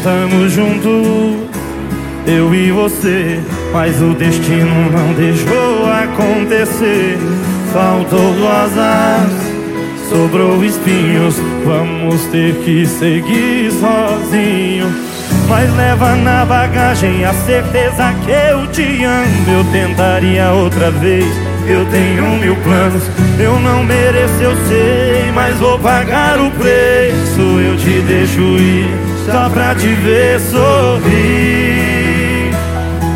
Tentamos juntos, eu e você, mas o destino não deixou acontecer. Faltou rosas sobrou espinhos. Vamos ter que seguir sozinho. Mas leva na bagagem a certeza que eu te amo. Eu tentaria outra vez. Eu tenho mil planos. Eu não mereço, eu sei, mas vou pagar o preço. Eu te deixo ir só pra te ver sorrir.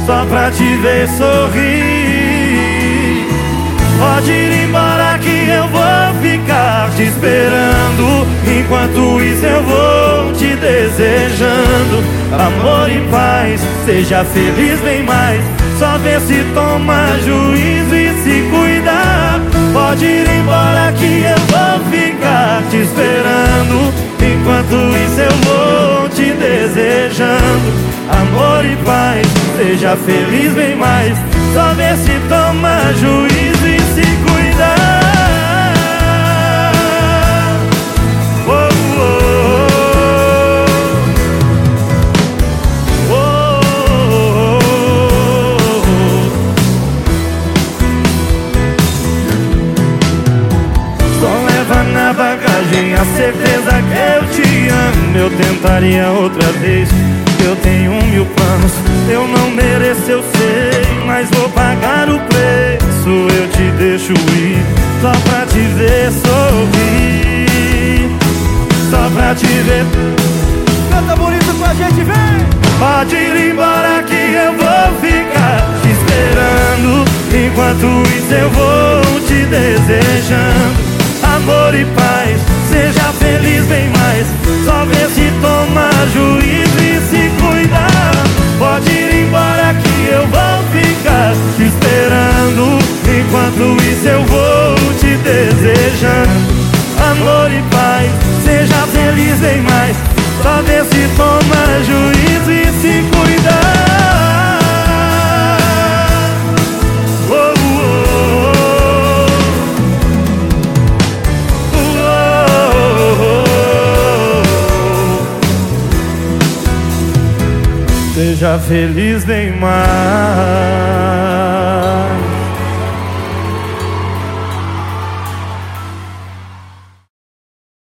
Só pra te ver sorrir. Pode ir embora desejando amor e paz. Seja feliz bem mais. Só vê se toma juízo e se cuidar. Pode ir embora que eu vou ficar te esperando. Enquanto isso eu vou te desejando amor e paz. Seja feliz bem mais. Só vê se toma juízo bagagem a certeza que eu te amo. Eu tentaria outra vez. Eu tenho mil planos. Eu não mereço, eu sei Mas vou pagar o preço. Eu te deixo ir Só pra te ver sorrir. Só pra te ver. Canta bonito com a gente, vem! Pode ir embora que eu vou ficar te esperando. Enquanto isso eu vou te desejando. Amor e paz Seja feliz bem mais. Só vê se toma juízo e se cuidar Pode ir embora que eu vou ficar te esperando. Enquanto isso eu vou te desejando. Amor e paz Seja feliz bem mais. Só vê se toma juízo e se cuidar Seja feliz, nem mais.